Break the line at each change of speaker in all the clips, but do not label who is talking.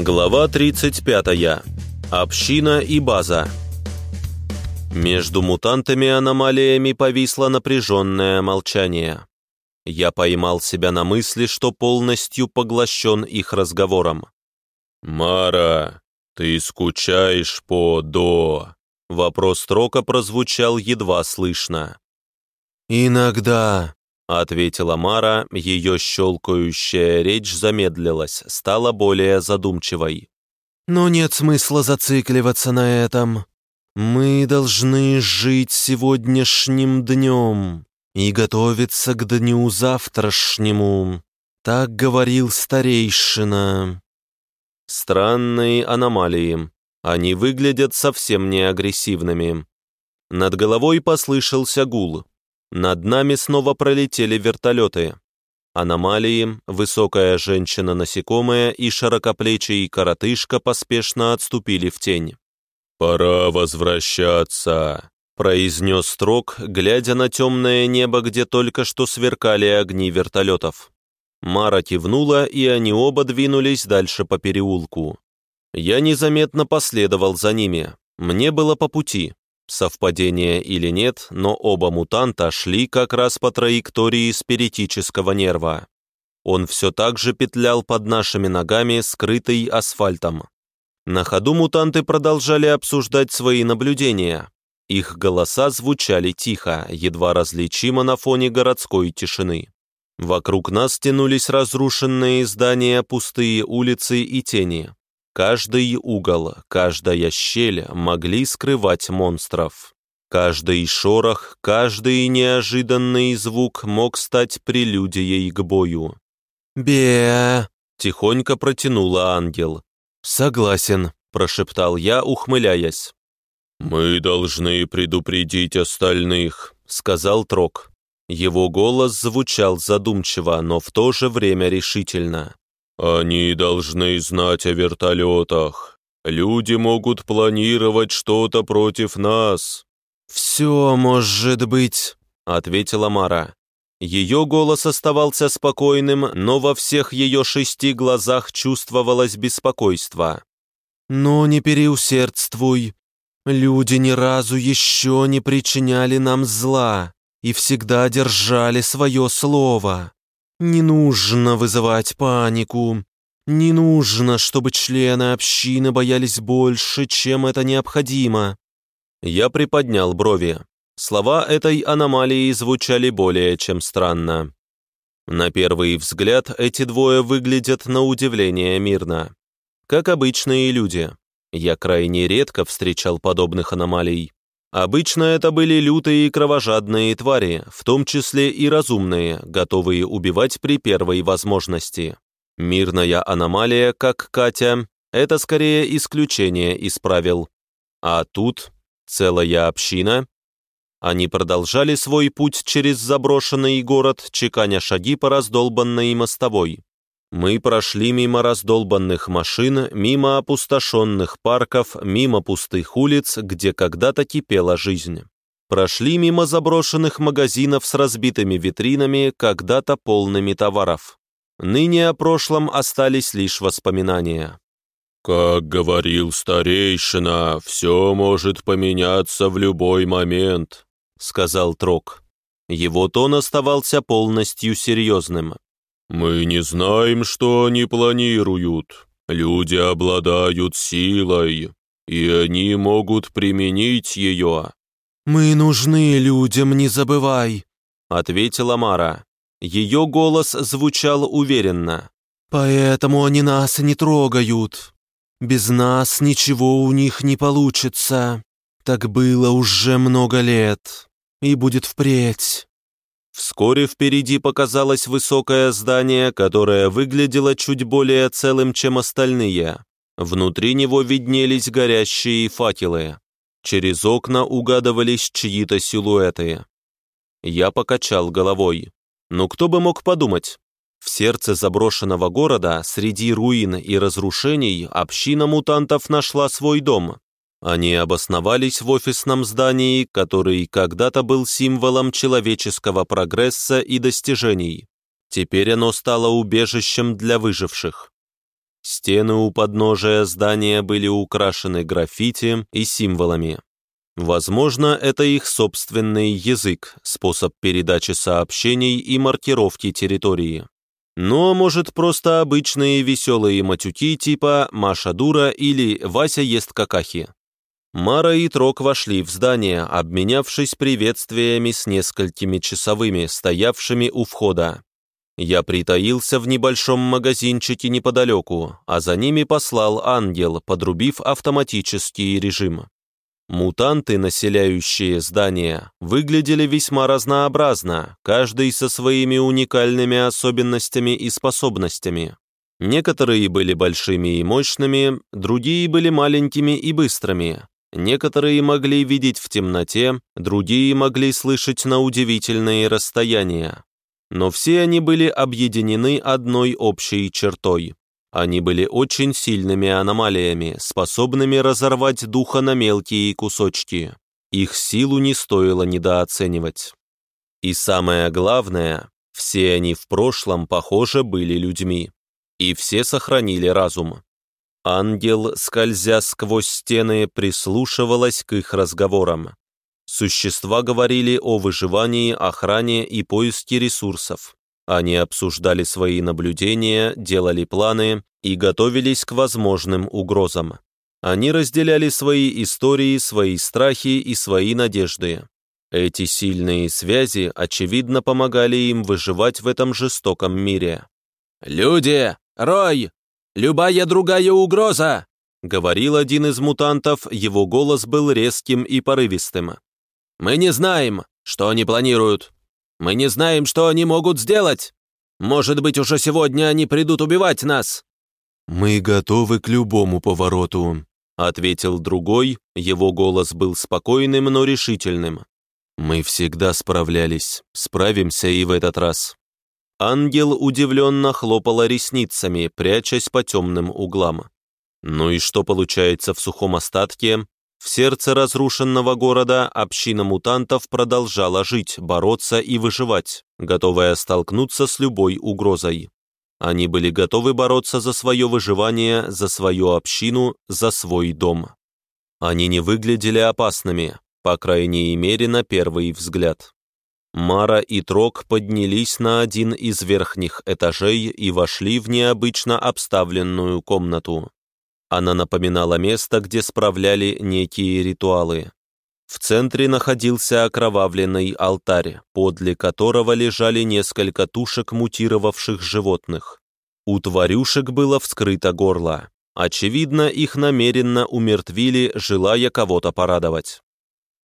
Глава 35. Община и база. Между мутантами-аномалиями повисло напряженное молчание. Я поймал себя на мысли, что полностью поглощен их разговором. «Мара, ты скучаешь по До?» Вопрос Трока прозвучал едва слышно. «Иногда», — ответила Мара, ее щелкающая речь замедлилась, стала более задумчивой. «Но нет смысла зацикливаться на этом. Мы должны жить сегодняшним днем и готовиться к дню завтрашнему», — так говорил старейшина. Странные аномалии. Они выглядят совсем не агрессивными. Над головой послышался гул. Над нами снова пролетели вертолеты. Аномалии, высокая женщина-насекомая и широкоплечий коротышка поспешно отступили в тень. «Пора возвращаться», — произнес Строк, глядя на темное небо, где только что сверкали огни вертолетов. Мара кивнула, и они оба двинулись дальше по переулку. Я незаметно последовал за ними. Мне было по пути. Совпадение или нет, но оба мутанта шли как раз по траектории спиритического нерва. Он все так же петлял под нашими ногами, скрытый асфальтом. На ходу мутанты продолжали обсуждать свои наблюдения. Их голоса звучали тихо, едва различимо на фоне городской тишины. Вокруг нас тянулись разрушенные здания, пустые улицы и тени. Каждый угол, каждая щель могли скрывать монстров. Каждый шорох, каждый неожиданный звук мог стать прелюдией к бою. «Бе!» — тихонько протянула ангел. «Согласен», — прошептал я, ухмыляясь. «Мы должны предупредить остальных», — сказал Трок. Его голос звучал задумчиво, но в то же время решительно. «Они должны знать о вертолетах. Люди могут планировать что-то против нас». «Все может быть», — ответила Мара. Ее голос оставался спокойным, но во всех ее шести глазах чувствовалось беспокойство. «Но не переусердствуй. Люди ни разу еще не причиняли нам зла и всегда держали свое слово. Не нужно вызывать панику. Не нужно, чтобы члены общины боялись больше, чем это необходимо. Я приподнял брови. Слова этой аномалии звучали более чем странно. На первый взгляд эти двое выглядят на удивление мирно. Как обычные люди. Я крайне редко встречал подобных аномалий. Обычно это были лютые и кровожадные твари, в том числе и разумные, готовые убивать при первой возможности. Мирная аномалия, как Катя, это скорее исключение из правил. А тут целая община. Они продолжали свой путь через заброшенный город, чеканя шаги по раздолбанной мостовой. Мы прошли мимо раздолбанных машин, мимо опустошенных парков, мимо пустых улиц, где когда-то кипела жизнь. Прошли мимо заброшенных магазинов с разбитыми витринами, когда-то полными товаров. Ныне о прошлом остались лишь воспоминания. «Как говорил старейшина, все может поменяться в любой момент», — сказал Трок. Его тон оставался полностью серьезным. «Мы не знаем, что они планируют. Люди обладают силой, и они могут применить ее». «Мы нужны людям, не забывай», — ответила Мара. Ее голос звучал уверенно. «Поэтому они нас не трогают. Без нас ничего у них не получится. Так было уже много лет, и будет впредь». Вскоре впереди показалось высокое здание, которое выглядело чуть более целым, чем остальные. Внутри него виднелись горящие факелы. Через окна угадывались чьи-то силуэты. Я покачал головой. Ну кто бы мог подумать? В сердце заброшенного города, среди руин и разрушений, община мутантов нашла свой дом. Они обосновались в офисном здании, который когда-то был символом человеческого прогресса и достижений. Теперь оно стало убежищем для выживших. Стены у подножия здания были украшены граффити и символами. Возможно, это их собственный язык, способ передачи сообщений и маркировки территории. Но, может, просто обычные веселые матюки типа «Маша дура» или «Вася ест какахи». Мара и Трок вошли в здание, обменявшись приветствиями с несколькими часовыми, стоявшими у входа. Я притаился в небольшом магазинчике неподалеку, а за ними послал ангел, подрубив автоматический режим. Мутанты, населяющие здание, выглядели весьма разнообразно, каждый со своими уникальными особенностями и способностями. Некоторые были большими и мощными, другие были маленькими и быстрыми. Некоторые могли видеть в темноте, другие могли слышать на удивительные расстояния. Но все они были объединены одной общей чертой. Они были очень сильными аномалиями, способными разорвать духа на мелкие кусочки. Их силу не стоило недооценивать. И самое главное, все они в прошлом, похоже, были людьми. И все сохранили разум. Ангел, скользя сквозь стены, прислушивалась к их разговорам. Существа говорили о выживании, охране и поиске ресурсов. Они обсуждали свои наблюдения, делали планы и готовились к возможным угрозам. Они разделяли свои истории, свои страхи и свои надежды. Эти сильные связи, очевидно, помогали им выживать в этом жестоком мире. «Люди! Рой! Любая другая угроза!» — говорил один из мутантов, его голос был резким и порывистым. «Мы не знаем, что они планируют. Мы не знаем, что они могут сделать. Может быть, уже сегодня они придут убивать нас».
«Мы готовы к любому повороту», — ответил другой, его голос был спокойным, но решительным. «Мы всегда справлялись, справимся и в этот раз».
Ангел удивленно хлопала ресницами, прячась по темным углам. Ну и что получается в сухом остатке? В сердце разрушенного города община мутантов продолжала жить, бороться и выживать, готовая столкнуться с любой угрозой. Они были готовы бороться за свое выживание, за свою общину, за свой дом. Они не выглядели опасными, по крайней мере, на первый взгляд. Мара и Трок поднялись на один из верхних этажей и вошли в необычно обставленную комнату. Она напоминала место, где справляли некие ритуалы. В центре находился окровавленный алтарь, подле которого лежали несколько тушек мутировавших животных. У тварюшек было вскрыто горло. Очевидно, их намеренно умертвили, желая кого-то порадовать.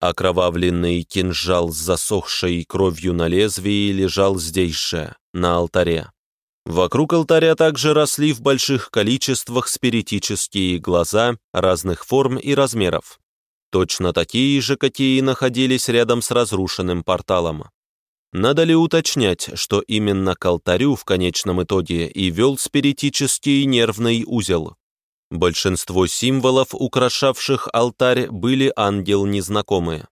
Окровавленный кинжал с засохшей кровью на лезвии лежал здесь же, на алтаре. Вокруг алтаря также росли в больших количествах спиритические глаза разных форм и размеров. Точно такие же, какие находились рядом с разрушенным порталом. Надо ли уточнять, что именно к алтарю в конечном итоге и вел спиритический нервный узел? Большинство символов, украшавших алтарь, были ангел незнакомые.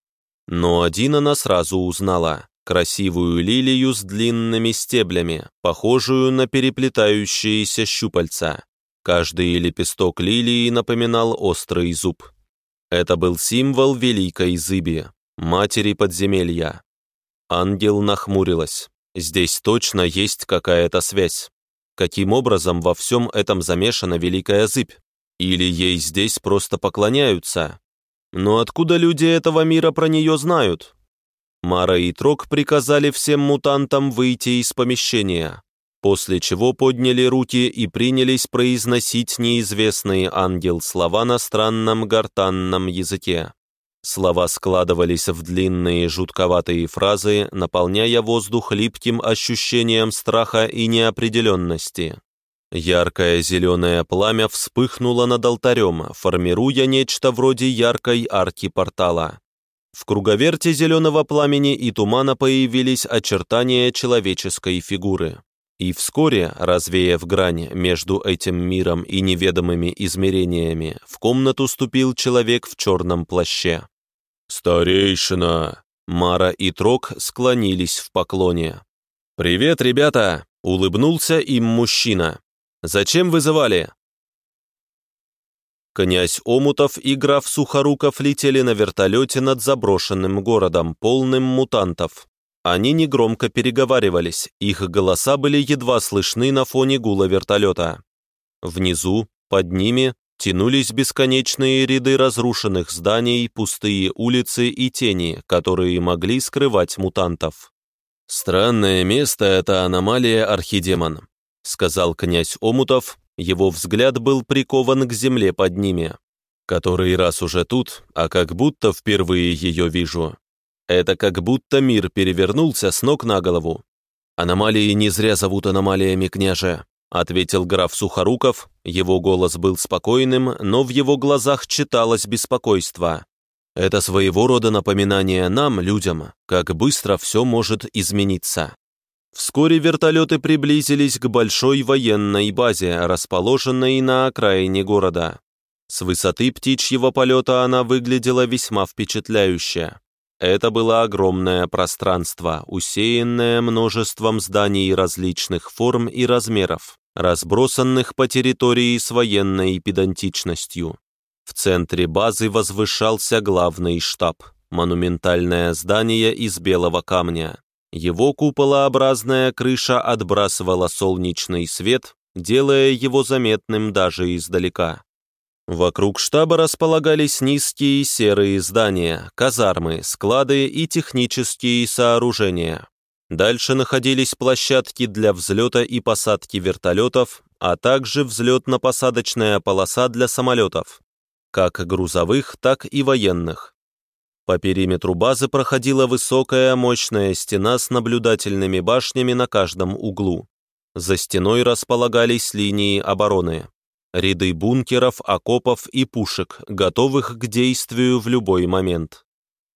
Но один она сразу узнала красивую лилию с длинными стеблями, похожую на переплетающиеся щупальца. Каждый лепесток лилии напоминал острый зуб. Это был символ великой зыби, матери подземелья. Ангел нахмурилась. Здесь точно есть какая-то связь. Каким образом во всем этом замешана великая зыбь? Или ей здесь просто поклоняются? Но откуда люди этого мира про нее знают? Мара и Трок приказали всем мутантам выйти из помещения, после чего подняли руки и принялись произносить неизвестные ангел слова на странном гортанном языке. Слова складывались в длинные жутковатые фразы, наполняя воздух липким ощущением страха и неопределенности. Яркое зеленое пламя вспыхнуло над алтарем, формируя нечто вроде яркой арки портала. В круговерте зеленого пламени и тумана появились очертания человеческой фигуры. И вскоре, развеяв грань между этим миром и неведомыми измерениями, в комнату ступил человек в черном плаще. «Старейшина!» Мара и Трок склонились в поклоне. «Привет, ребята!» — улыбнулся им мужчина. «Зачем вызывали?» Князь Омутов и граф Сухоруков летели на вертолете над заброшенным городом, полным мутантов. Они негромко переговаривались, их голоса были едва слышны на фоне гула вертолета. Внизу, под ними, тянулись бесконечные ряды разрушенных зданий, пустые улицы и тени, которые могли скрывать мутантов. «Странное место — это аномалия Архидемон», — сказал князь Омутов, его взгляд был прикован к земле под ними. «Который раз уже тут, а как будто впервые ее вижу. Это как будто мир перевернулся с ног на голову. Аномалии не зря зовут аномалиями, княже», — ответил граф Сухоруков. Его голос был спокойным, но в его глазах читалось беспокойство. «Это своего рода напоминание нам, людям, как быстро все может измениться». Вскоре вертолеты приблизились к большой военной базе, расположенной на окраине города. С высоты птичьего полета она выглядела весьма впечатляюще. Это было огромное пространство, усеянное множеством зданий различных форм и размеров, разбросанных по территории с военной педантичностью. В центре базы возвышался главный штаб, монументальное здание из белого камня. Его куполообразная крыша отбрасывала солнечный свет, делая его заметным даже издалека. Вокруг штаба располагались низкие серые здания, казармы, склады и технические сооружения. Дальше находились площадки для взлета и посадки вертолетов, а также взлетно-посадочная полоса для самолетов, как грузовых, так и военных. По периметру базы проходила высокая мощная стена с наблюдательными башнями на каждом углу. За стеной располагались линии обороны. Ряды бункеров, окопов и пушек, готовых к действию в любой момент.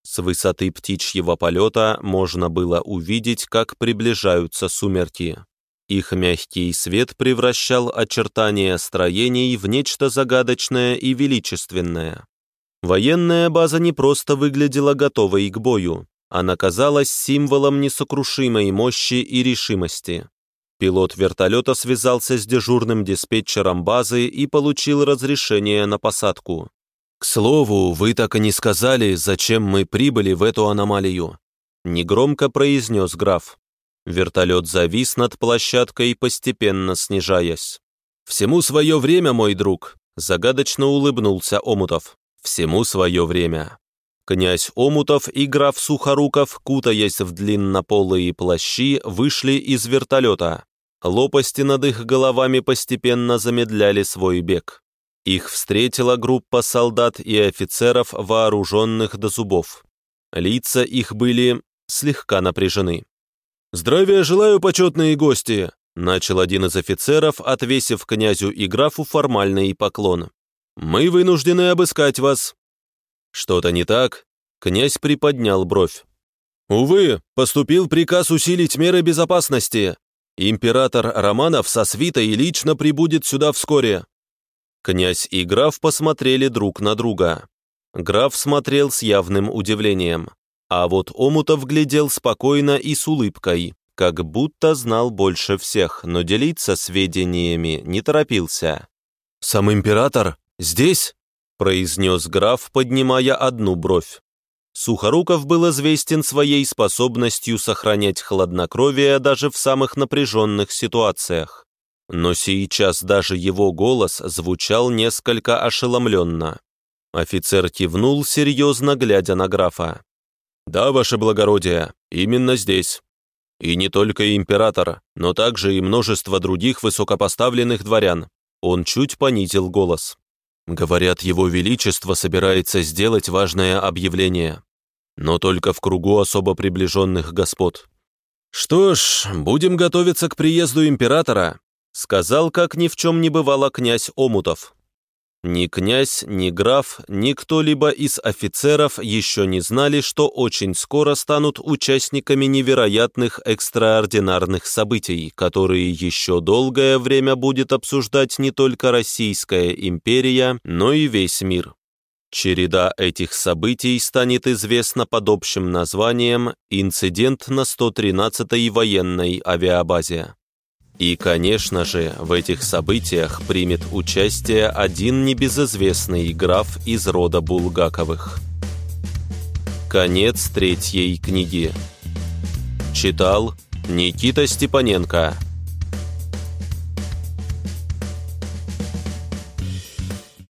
С высоты птичьего полета можно было увидеть, как приближаются сумерки. Их мягкий свет превращал очертания строений в нечто загадочное и величественное. Военная база не просто выглядела готовой к бою, она казалась символом несокрушимой мощи и решимости. Пилот вертолета связался с дежурным диспетчером базы и получил разрешение на посадку. «К слову, вы так и не сказали, зачем мы прибыли в эту аномалию», негромко произнес граф. Вертолет завис над площадкой, постепенно снижаясь. «Всему свое время, мой друг», загадочно улыбнулся Омутов. Всему свое время. Князь Омутов и граф Сухоруков, кутаясь в длиннополые плащи, вышли из вертолета. Лопасти над их головами постепенно замедляли свой бег. Их встретила группа солдат и офицеров, вооруженных до зубов. Лица их были слегка напряжены. «Здравия желаю, почетные гости!» начал один из офицеров, отвесив князю и графу формальный поклон. Мы вынуждены обыскать вас». «Что-то не так?» Князь приподнял бровь. «Увы, поступил приказ усилить меры безопасности. Император Романов со свитой лично прибудет сюда вскоре». Князь и граф посмотрели друг на друга. Граф смотрел с явным удивлением, а вот Омутов глядел спокойно и с улыбкой, как будто знал больше всех, но делиться сведениями не торопился. «Сам император?» «Здесь?» — произнес граф, поднимая одну бровь. Сухоруков был известен своей способностью сохранять хладнокровие даже в самых напряженных ситуациях. Но сейчас даже его голос звучал несколько ошеломленно. Офицер кивнул, серьезно глядя на графа. «Да, ваше благородие, именно здесь. И не только император, но также и множество других высокопоставленных дворян». Он чуть понизил голос. Говорят, его величество собирается сделать важное объявление, но только в кругу особо приближенных господ. «Что ж, будем готовиться к приезду императора», сказал, как ни в чем не бывало князь Омутов. Ни князь, ни граф, ни кто-либо из офицеров еще не знали, что очень скоро станут участниками невероятных экстраординарных событий, которые еще долгое время будет обсуждать не только Российская империя, но и весь мир. Череда этих событий станет известна под общим названием «Инцидент на 113-й военной авиабазе». И, конечно же, в этих событиях примет участие один небезызвестный граф из рода Булгаковых. Конец третьей книги. Читал Никита Степаненко.